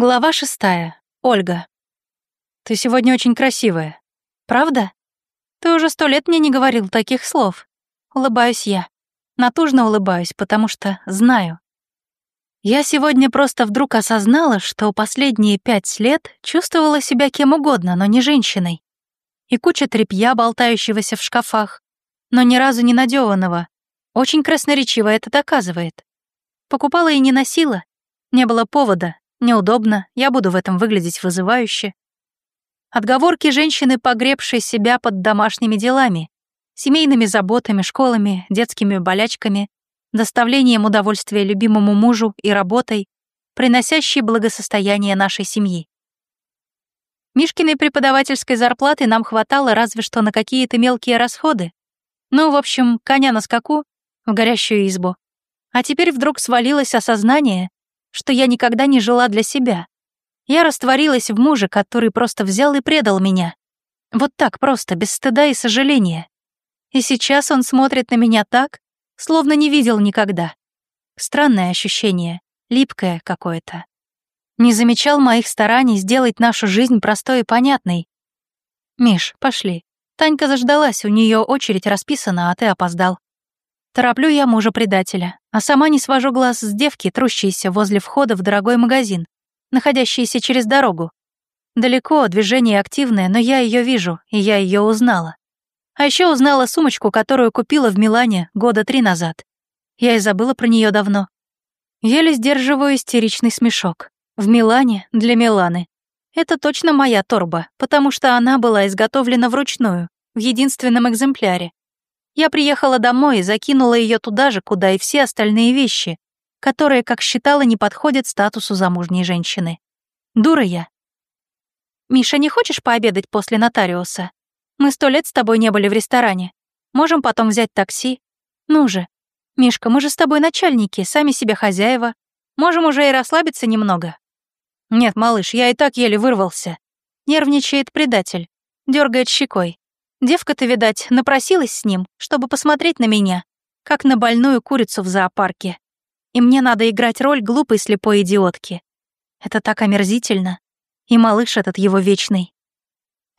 Глава шестая. Ольга. «Ты сегодня очень красивая. Правда? Ты уже сто лет мне не говорил таких слов. Улыбаюсь я. Натужно улыбаюсь, потому что знаю. Я сегодня просто вдруг осознала, что последние пять лет чувствовала себя кем угодно, но не женщиной. И куча тряпья, болтающегося в шкафах, но ни разу не надеванного. Очень красноречиво это доказывает. Покупала и не носила. Не было повода, Неудобно, я буду в этом выглядеть вызывающе. Отговорки женщины, погребшей себя под домашними делами, семейными заботами, школами, детскими болячками, доставлением удовольствия любимому мужу и работой, приносящей благосостояние нашей семьи. Мишкиной преподавательской зарплаты нам хватало разве что на какие-то мелкие расходы. Ну, в общем, коня на скаку, в горящую избу. А теперь вдруг свалилось осознание, что я никогда не жила для себя. Я растворилась в муже, который просто взял и предал меня. Вот так просто, без стыда и сожаления. И сейчас он смотрит на меня так, словно не видел никогда. Странное ощущение, липкое какое-то. Не замечал моих стараний сделать нашу жизнь простой и понятной. «Миш, пошли. Танька заждалась, у нее очередь расписана, а ты опоздал». Тороплю я мужа-предателя, а сама не свожу глаз с девки, трущейся возле входа в дорогой магазин, находящийся через дорогу. Далеко, движение активное, но я ее вижу, и я ее узнала. А еще узнала сумочку, которую купила в Милане года три назад. Я и забыла про нее давно. Еле сдерживаю истеричный смешок. В Милане для Миланы. Это точно моя торба, потому что она была изготовлена вручную, в единственном экземпляре. Я приехала домой и закинула ее туда же, куда и все остальные вещи, которые, как считала, не подходят статусу замужней женщины. Дура я. «Миша, не хочешь пообедать после нотариуса? Мы сто лет с тобой не были в ресторане. Можем потом взять такси. Ну же. Мишка, мы же с тобой начальники, сами себе хозяева. Можем уже и расслабиться немного». «Нет, малыш, я и так еле вырвался». Нервничает предатель, дергает щекой. Девка-то, видать, напросилась с ним, чтобы посмотреть на меня, как на больную курицу в зоопарке. И мне надо играть роль глупой слепой идиотки. Это так омерзительно. И малыш этот его вечный.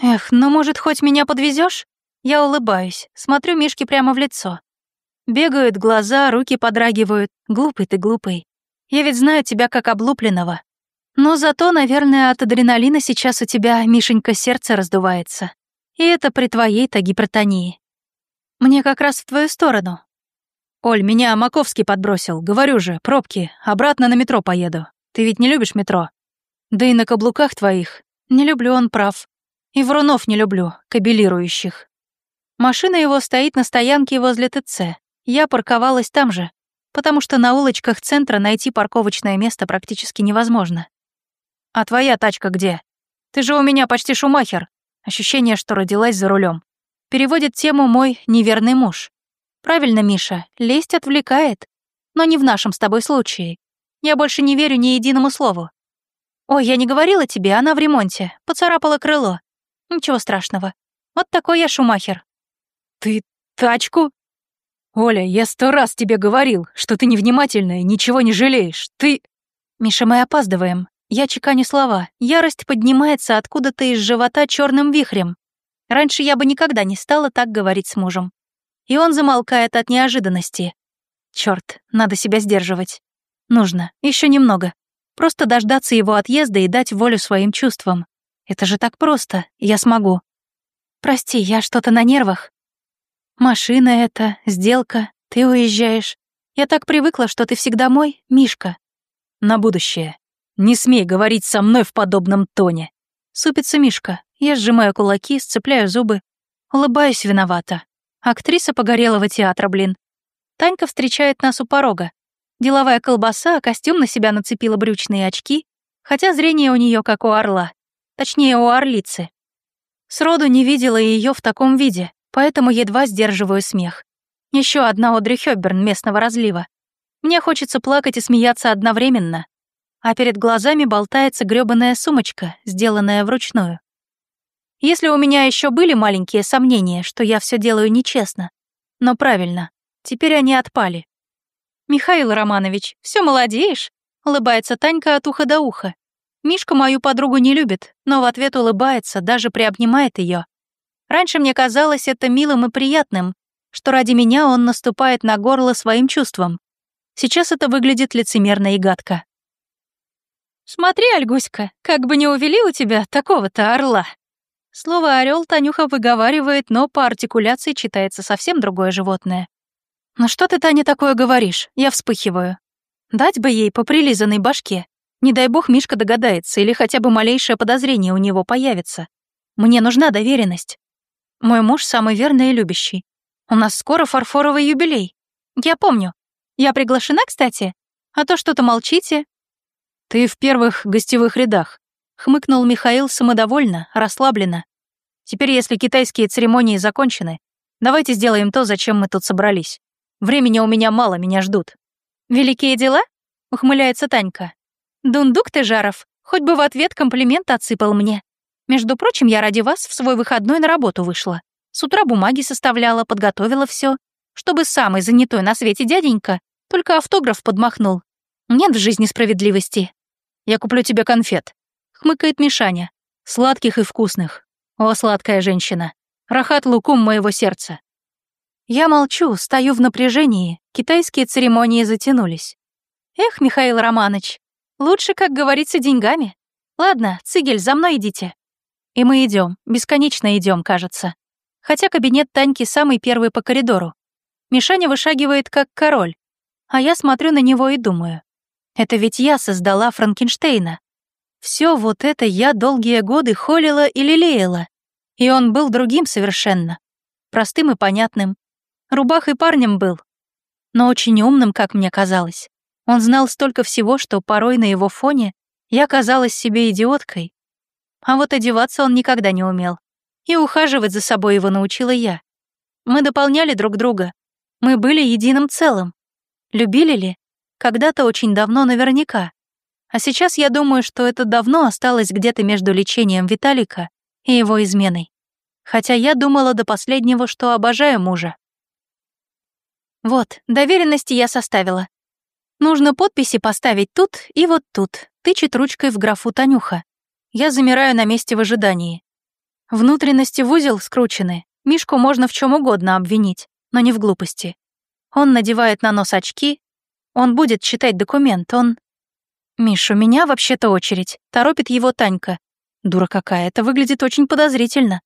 Эх, ну, может, хоть меня подвезешь? Я улыбаюсь, смотрю Мишке прямо в лицо. Бегают глаза, руки подрагивают. Глупый ты, глупый. Я ведь знаю тебя как облупленного. Но зато, наверное, от адреналина сейчас у тебя, Мишенька, сердце раздувается. И это при твоей-то гипертонии. Мне как раз в твою сторону. Оль, меня Маковский подбросил. Говорю же, пробки. Обратно на метро поеду. Ты ведь не любишь метро? Да и на каблуках твоих. Не люблю, он прав. И врунов не люблю, кабелирующих. Машина его стоит на стоянке возле ТЦ. Я парковалась там же, потому что на улочках центра найти парковочное место практически невозможно. А твоя тачка где? Ты же у меня почти шумахер. Ощущение, что родилась за рулем. Переводит тему мой неверный муж. Правильно, Миша, лесть отвлекает. Но не в нашем с тобой случае. Я больше не верю ни единому слову. Ой, я не говорила тебе, она в ремонте. Поцарапала крыло. Ничего страшного. Вот такой я шумахер. Ты тачку? Оля, я сто раз тебе говорил, что ты невнимательная, ничего не жалеешь. Ты... Миша, мы опаздываем. Я чеканю слова. Ярость поднимается откуда-то из живота черным вихрем. Раньше я бы никогда не стала так говорить с мужем. И он замолкает от неожиданности. Черт, надо себя сдерживать. Нужно, еще немного. Просто дождаться его отъезда и дать волю своим чувствам. Это же так просто, я смогу. Прости, я что-то на нервах. Машина это, сделка, ты уезжаешь. Я так привыкла, что ты всегда мой, Мишка. На будущее. «Не смей говорить со мной в подобном тоне!» Супится Мишка. Я сжимаю кулаки, сцепляю зубы. Улыбаюсь виновата. Актриса погорелого театра, блин. Танька встречает нас у порога. Деловая колбаса, костюм на себя нацепила брючные очки, хотя зрение у нее как у орла. Точнее, у орлицы. Сроду не видела ее в таком виде, поэтому едва сдерживаю смех. Еще одна Одри Хёбберн местного разлива. Мне хочется плакать и смеяться одновременно а перед глазами болтается грёбаная сумочка, сделанная вручную. Если у меня еще были маленькие сомнения, что я все делаю нечестно, но правильно, теперь они отпали. «Михаил Романович, все молодеешь?» — улыбается Танька от уха до уха. Мишка мою подругу не любит, но в ответ улыбается, даже приобнимает ее. Раньше мне казалось это милым и приятным, что ради меня он наступает на горло своим чувством. Сейчас это выглядит лицемерно и гадко. «Смотри, Альгуська, как бы не увели у тебя такого-то орла!» Слово «орел» Танюха выговаривает, но по артикуляции читается совсем другое животное. «Ну что ты, Таня, такое говоришь? Я вспыхиваю. Дать бы ей по прилизанной башке. Не дай бог Мишка догадается или хотя бы малейшее подозрение у него появится. Мне нужна доверенность. Мой муж самый верный и любящий. У нас скоро фарфоровый юбилей. Я помню. Я приглашена, кстати? А то что-то молчите. Ты в первых гостевых рядах. Хмыкнул Михаил самодовольно, расслабленно. Теперь, если китайские церемонии закончены, давайте сделаем то, зачем мы тут собрались. Времени у меня мало, меня ждут. Великие дела? Ухмыляется Танька. Дундук ты, Жаров, хоть бы в ответ комплимент отсыпал мне. Между прочим, я ради вас в свой выходной на работу вышла. С утра бумаги составляла, подготовила все, чтобы самый занятой на свете дяденька только автограф подмахнул. Нет в жизни справедливости. Я куплю тебе конфет. Хмыкает Мишаня. Сладких и вкусных. О, сладкая женщина. Рахат лукум моего сердца. Я молчу, стою в напряжении. Китайские церемонии затянулись. Эх, Михаил Романович, Лучше, как говорится, деньгами. Ладно, Цигель, за мной идите. И мы идем, бесконечно идем, кажется. Хотя кабинет Таньки самый первый по коридору. Мишаня вышагивает как король, а я смотрю на него и думаю. Это ведь я создала Франкенштейна. Все вот это я долгие годы холила и лелеяла. И он был другим совершенно. Простым и понятным. Рубах и парнем был. Но очень умным, как мне казалось. Он знал столько всего, что порой на его фоне я казалась себе идиоткой. А вот одеваться он никогда не умел. И ухаживать за собой его научила я. Мы дополняли друг друга. Мы были единым целым. Любили ли? Когда-то очень давно наверняка. А сейчас я думаю, что это давно осталось где-то между лечением Виталика и его изменой. Хотя я думала до последнего, что обожаю мужа. Вот, доверенности я составила. Нужно подписи поставить тут и вот тут, тычет ручкой в графу Танюха. Я замираю на месте в ожидании. Внутренности в узел скручены. Мишку можно в чем угодно обвинить, но не в глупости. Он надевает на нос очки. Он будет читать документ, он... «Миш, у меня вообще-то очередь», — торопит его Танька. Дура какая, это выглядит очень подозрительно.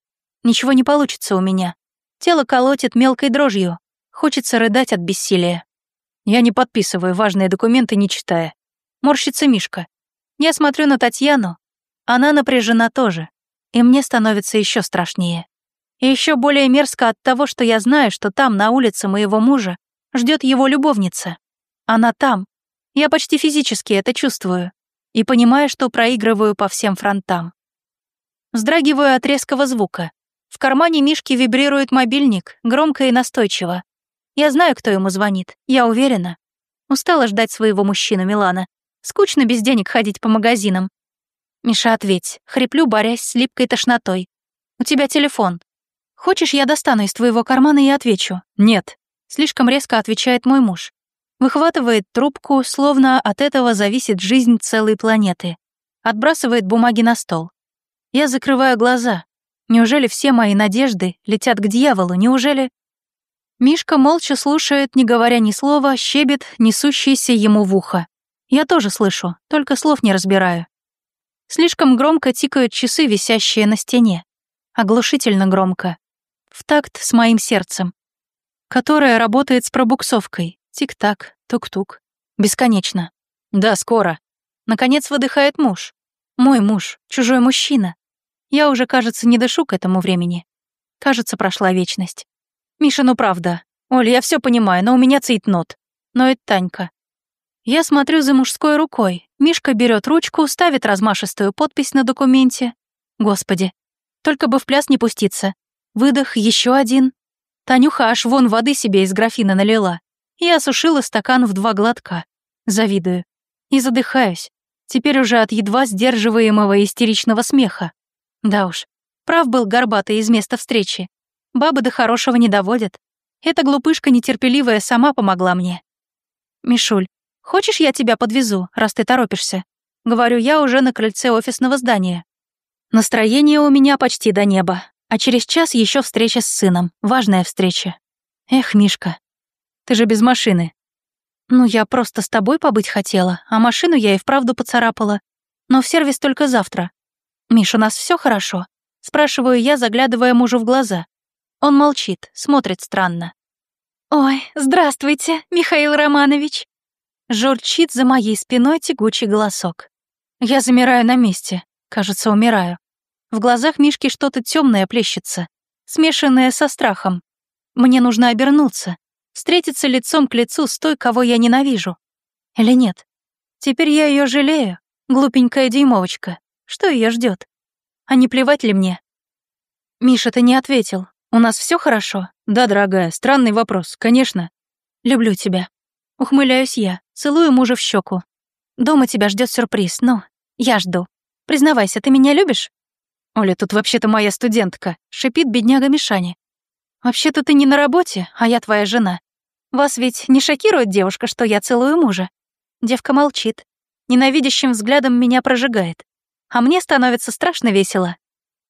Ничего не получится у меня. Тело колотит мелкой дрожью. Хочется рыдать от бессилия. Я не подписываю важные документы, не читая. Морщится Мишка. Я смотрю на Татьяну. Она напряжена тоже. И мне становится еще страшнее. И еще более мерзко от того, что я знаю, что там, на улице моего мужа, ждет его любовница. Она там. Я почти физически это чувствую. И понимаю, что проигрываю по всем фронтам. Вздрагиваю от резкого звука. В кармане Мишки вибрирует мобильник, громко и настойчиво. Я знаю, кто ему звонит, я уверена. Устала ждать своего мужчину Милана. Скучно без денег ходить по магазинам. Миша, ответь. Хриплю, борясь с липкой тошнотой. У тебя телефон. Хочешь, я достану из твоего кармана и отвечу? Нет. Слишком резко отвечает мой муж. Выхватывает трубку, словно от этого зависит жизнь целой планеты. Отбрасывает бумаги на стол. Я закрываю глаза. Неужели все мои надежды летят к дьяволу? Неужели... Мишка молча слушает, не говоря ни слова, щебет, несущийся ему в ухо. Я тоже слышу, только слов не разбираю. Слишком громко тикают часы, висящие на стене. Оглушительно громко. В такт с моим сердцем. Которое работает с пробуксовкой. Тик-так, тук-тук. Бесконечно. Да, скоро. Наконец выдыхает муж. Мой муж, чужой мужчина. Я уже, кажется, не дышу к этому времени. Кажется, прошла вечность. Миша, ну правда. Оля, я все понимаю, но у меня цейтнот. Но это Танька. Я смотрю за мужской рукой. Мишка берет ручку, ставит размашистую подпись на документе. Господи, только бы в пляс не пуститься. Выдох, еще один. Танюха аж вон воды себе из графина налила. И осушила стакан в два глотка. Завидую. И задыхаюсь. Теперь уже от едва сдерживаемого истеричного смеха. Да уж, прав был горбатый из места встречи. Бабы до хорошего не доводят. Эта глупышка нетерпеливая сама помогла мне. Мишуль, хочешь, я тебя подвезу, раз ты торопишься? Говорю я уже на крыльце офисного здания. Настроение у меня почти до неба. А через час еще встреча с сыном. Важная встреча. Эх, Мишка, ты же без машины. Ну, я просто с тобой побыть хотела, а машину я и вправду поцарапала. Но в сервис только завтра. Миш, у нас все хорошо? Спрашиваю я, заглядывая мужу в глаза. Он молчит, смотрит странно. «Ой, здравствуйте, Михаил Романович!» Журчит за моей спиной тягучий голосок. Я замираю на месте, кажется, умираю. В глазах Мишки что-то темное плещется, смешанное со страхом. Мне нужно обернуться, встретиться лицом к лицу с той, кого я ненавижу. Или нет? Теперь я ее жалею, глупенькая дюймовочка. Что ее ждет? А не плевать ли мне? Миша, ты не ответил. У нас все хорошо? Да, дорогая, странный вопрос, конечно. Люблю тебя. Ухмыляюсь я, целую мужа в щеку. Дома тебя ждет сюрприз, ну, я жду. Признавайся, ты меня любишь? Оля, тут вообще-то моя студентка, шипит бедняга Мишани. Вообще-то ты не на работе, а я твоя жена. Вас ведь не шокирует девушка, что я целую мужа? Девка молчит, ненавидящим взглядом меня прожигает. А мне становится страшно весело.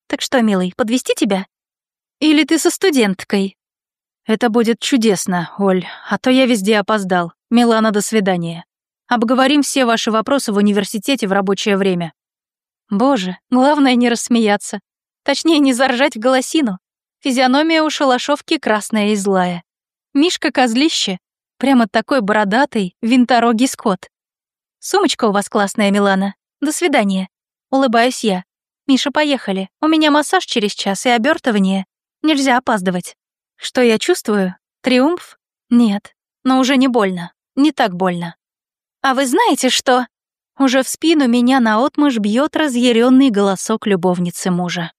Так что, милый, подвести тебя? Или ты со студенткой? Это будет чудесно, Оль, а то я везде опоздал. Милана, до свидания. Обговорим все ваши вопросы в университете в рабочее время. Боже, главное не рассмеяться. Точнее, не заржать в голосину. Физиономия у шалашовки красная и злая. Мишка козлище. Прямо такой бородатый, винторогий скот. Сумочка у вас классная, Милана. До свидания. Улыбаюсь я. Миша, поехали. У меня массаж через час и обертывание. Нельзя опаздывать. Что я чувствую? Триумф? Нет. Но уже не больно. Не так больно. А вы знаете, что... Уже в спину меня наотмашь бьет разъяренный голосок любовницы мужа.